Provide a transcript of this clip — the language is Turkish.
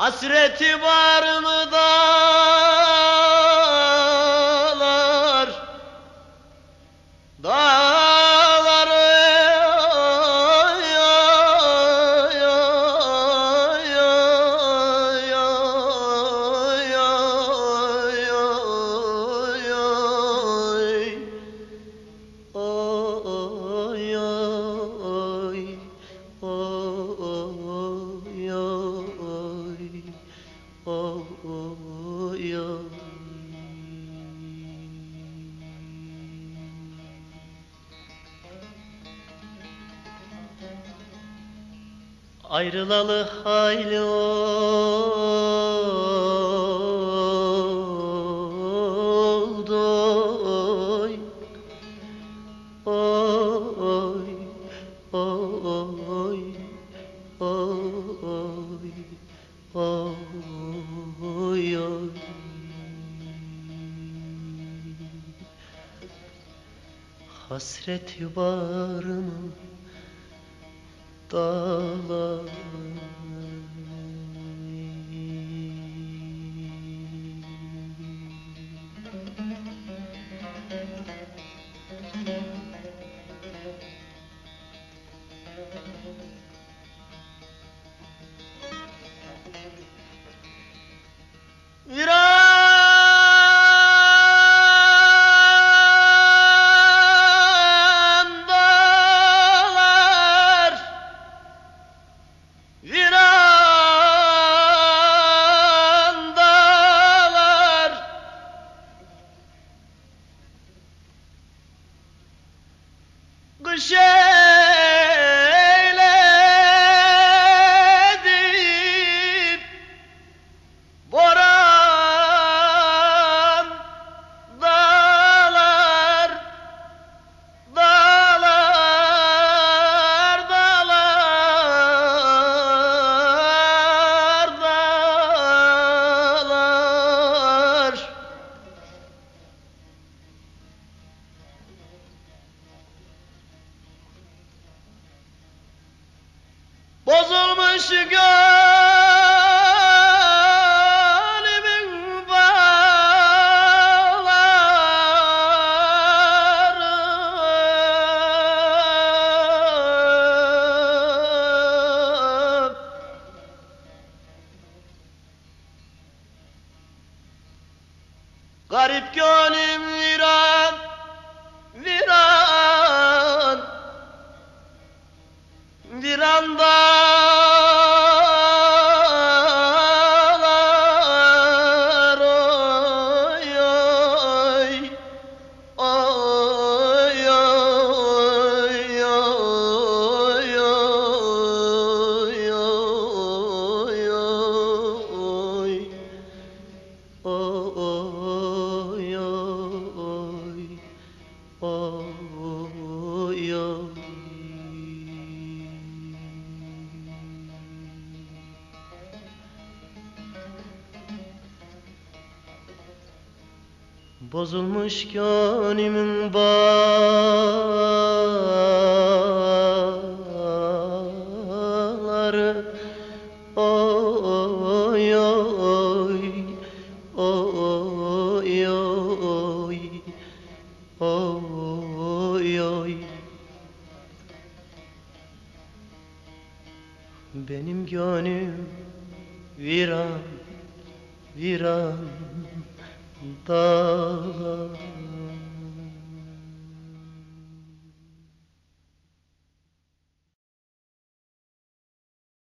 Hasreti var mı dağlar Ayrılalı hayli oldu oy. Oy, oy, oy, oy, oy. Hasreti var mı dağlar shame. Bozulmuş gönlümün Garip gönlüm viran Viran Bozulmuş gönlümün bağları Oy oy. Benim gönlüm viran viran dağlar.